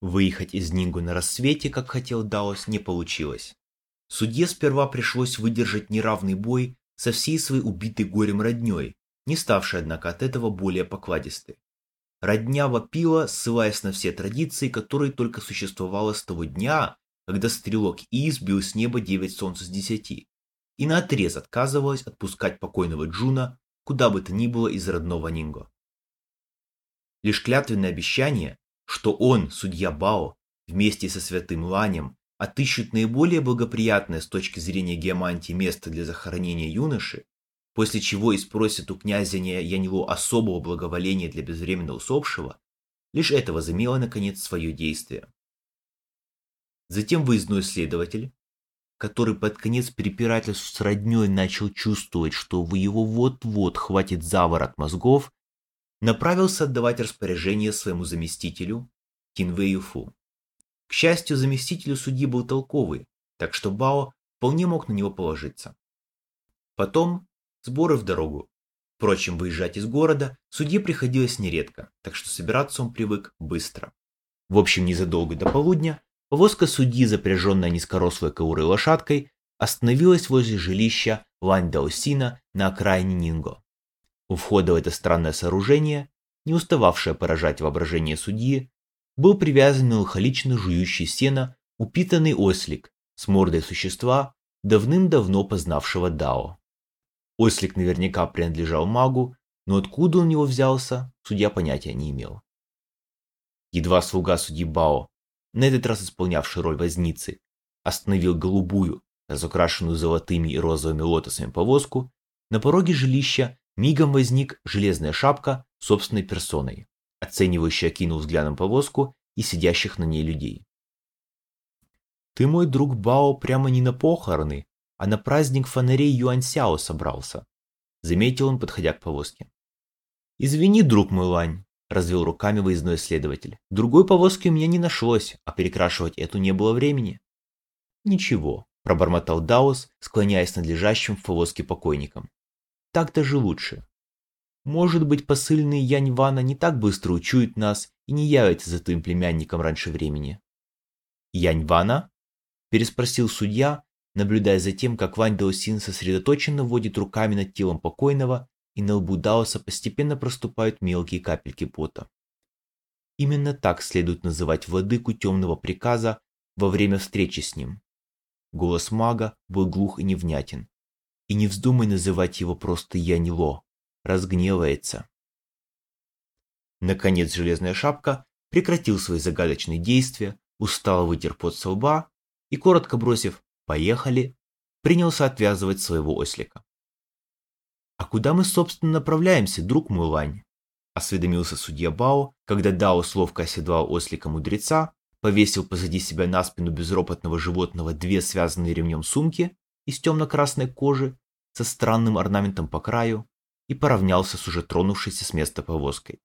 Выехать из Нинго на рассвете, как хотел Даос, не получилось. Судье сперва пришлось выдержать неравный бой со всей своей убитой горем родней, не ставшей, однако, от этого более покладистой. Родня вопила, ссылаясь на все традиции, которые только существовало с того дня, когда стрелок И сбил с неба девять солнц из десяти, и наотрез отказывалась отпускать покойного Джуна куда бы то ни было из родного Нинго. Лишь клятвенное обещание, что он, судья Бао, вместе со святым Ланем, отыщут наиболее благоприятное с точки зрения геомантии место для захоронения юноши, после чего и спросят у князя Янило особого благоволения для безвременно усопшего, лишь это возымело наконец свое действие. Затем выездной следователь, который под конец перепирательств с родней начал чувствовать, что в его вот-вот хватит заворот мозгов, направился отдавать распоряжение своему заместителю Тинвею Фу. К счастью, заместителю судьи был толковый, так что Бао вполне мог на него положиться. Потом сборы в дорогу. Впрочем, выезжать из города судье приходилось нередко, так что собираться он привык быстро. В общем, незадолго до полудня повозка судьи, запряженная низкорослой каурой лошадкой, остановилась возле жилища Вань Даосина на окраине Нинго. У входа в это странное сооружение, не устававшее поражать воображение судьи, был привязан меланхолично жующий сено упитанный ослик с мордой существа, давным-давно познавшего Дао. Ослик наверняка принадлежал магу, но откуда он у него взялся, судья понятия не имел. Едва слуга судьи Бао, на этот раз исполнявший роль возницы, остановил голубую, разукрашенную золотыми и розовыми лотосами повозку, на пороге жилища мигом возник железная шапка собственной персоной, оценивающий окинул взглядом повозку и сидящих на ней людей. «Ты, мой друг Бао, прямо не на похороны, а на праздник фонарей Юаньсяо собрался», — заметил он, подходя к повозке. «Извини, друг мой Лань», — развел руками выездной следователь. «Другой повозки у меня не нашлось, а перекрашивать эту не было времени». «Ничего», — пробормотал Даос, склоняясь над лежащим в повозке покойником. «Так даже лучше. Может быть, посыльный Янь Вана не так быстро учует нас и не явится за твоим племянником раньше времени». «Янь Вана?» – переспросил судья, наблюдая за тем, как Вань Даосин сосредоточенно водит руками над телом покойного, и на лбу Даоса постепенно проступают мелкие капельки пота. Именно так следует называть владыку темного приказа во время встречи с ним. Голос мага был глух и невнятен. И не вздумай называть его просто Янило, разгневается. Наконец железная шапка прекратил свои загадочные действия, устало вытер пот со лба и, коротко бросив «Поехали!» принялся отвязывать своего ослика. «А куда мы, собственно, направляемся, друг мой Лань?» осведомился судья Бао, когда Даос ловко оседлал ослика мудреца, повесил позади себя на спину безропотного животного две связанные ремнем сумки из темно-красной кожи со странным орнаментом по краю и поравнялся с уже тронувшейся с места повозкой.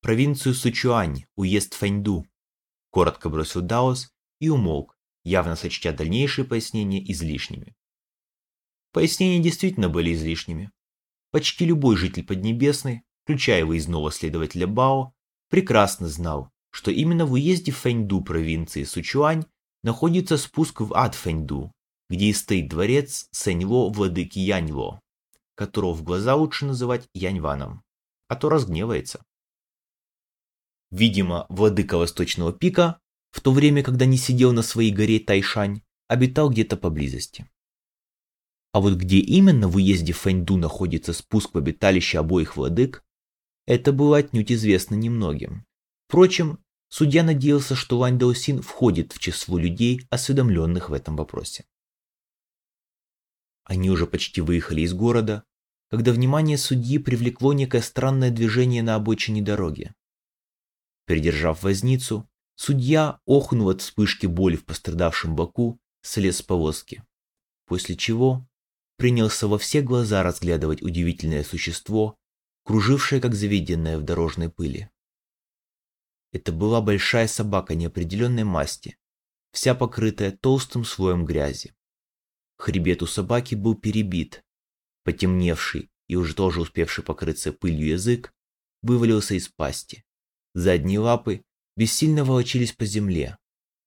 «Провинцию Сычуань, уезд Фэньду», — коротко бросил Даос и умолк, явно сочтя дальнейшие пояснения излишними. Пояснения действительно были излишними. Почти любой житель Поднебесной, включая выездного следователя Бао, прекрасно знал, что именно в уезде Фэньду провинции Сучуань находится спуск в ад Фэньду, где и стоит дворец Сэньло владыки Яньло, которого в глаза лучше называть Яньваном, а то разгневается. Видимо, владыка Восточного пика в то время, когда не сидел на своей горе Тайшань, обитал где-то поблизости. А вот где именно в уезде Фэньду находится спуск в обиталище обоих владык, это было отнюдь известно немногим. Впрочем, судья надеялся, что Вань Даосин входит в число людей, осведомленных в этом вопросе. Они уже почти выехали из города, когда внимание судьи привлекло некое странное движение на обочине дороги. Придержав возницу, Судья, охнув от вспышки боли в пострадавшем боку, слез с повозки, после чего принялся во все глаза разглядывать удивительное существо, кружившее как заведенное в дорожной пыли. Это была большая собака неопределенной масти, вся покрытая толстым слоем грязи. Хребет у собаки был перебит, потемневший и уже тоже успевший покрыться пылью язык вывалился из пасти. Задние лапы бессильно волочились по земле,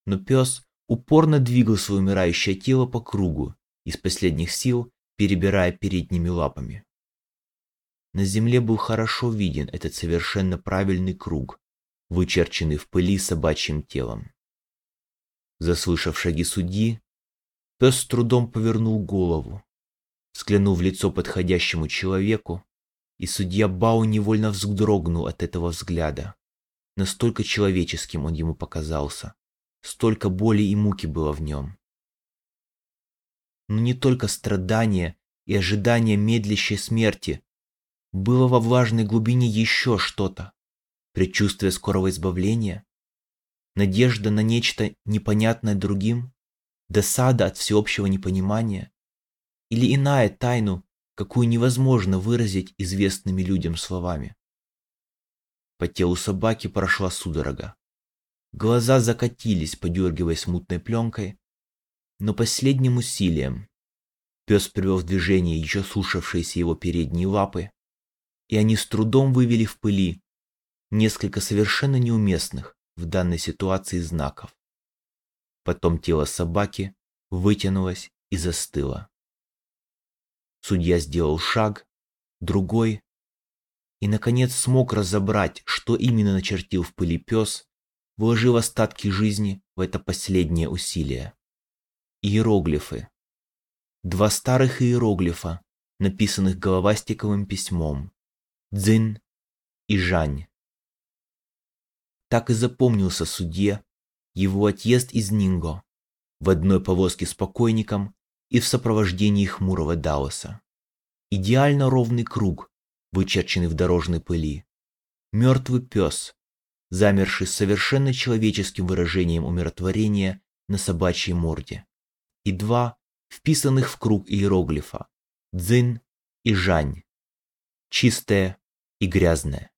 но пес упорно двигал свое умирающее тело по кругу, из последних сил перебирая передними лапами. На земле был хорошо виден этот совершенно правильный круг, вычерченный в пыли собачьим телом. Заслышав шаги судьи, пес с трудом повернул голову, взглянул в лицо подходящему человеку, и судья Бау невольно вздрогнул от этого взгляда. Настолько человеческим он ему показался, столько боли и муки было в нем. Но не только страдания и ожидание медлящей смерти было во влажной глубине еще что-то, предчувствие скорого избавления, надежда на нечто непонятное другим, досада от всеобщего непонимания или иная тайну, какую невозможно выразить известными людям словами. По телу собаки прошла судорога. Глаза закатились, подергиваясь мутной пленкой, но последним усилием пес привел в движение еще слушавшиеся его передние лапы, и они с трудом вывели в пыли несколько совершенно неуместных в данной ситуации знаков. Потом тело собаки вытянулось и застыло. Судья сделал шаг, другой, и, наконец, смог разобрать, что именно начертил в пыли пес, вложив остатки жизни в это последнее усилие. Иероглифы. Два старых иероглифа, написанных головастиковым письмом. Дзин и Жань. Так и запомнился судье его отъезд из Нинго в одной повозке с покойником и в сопровождении хмурого Даоса. Идеально ровный круг, вычерченный в дорожной пыли. Мертвый пес, замерший с совершенно человеческим выражением умиротворения на собачьей морде. И два вписанных в круг иероглифа – Дзин и Жань. Чистое и грязное.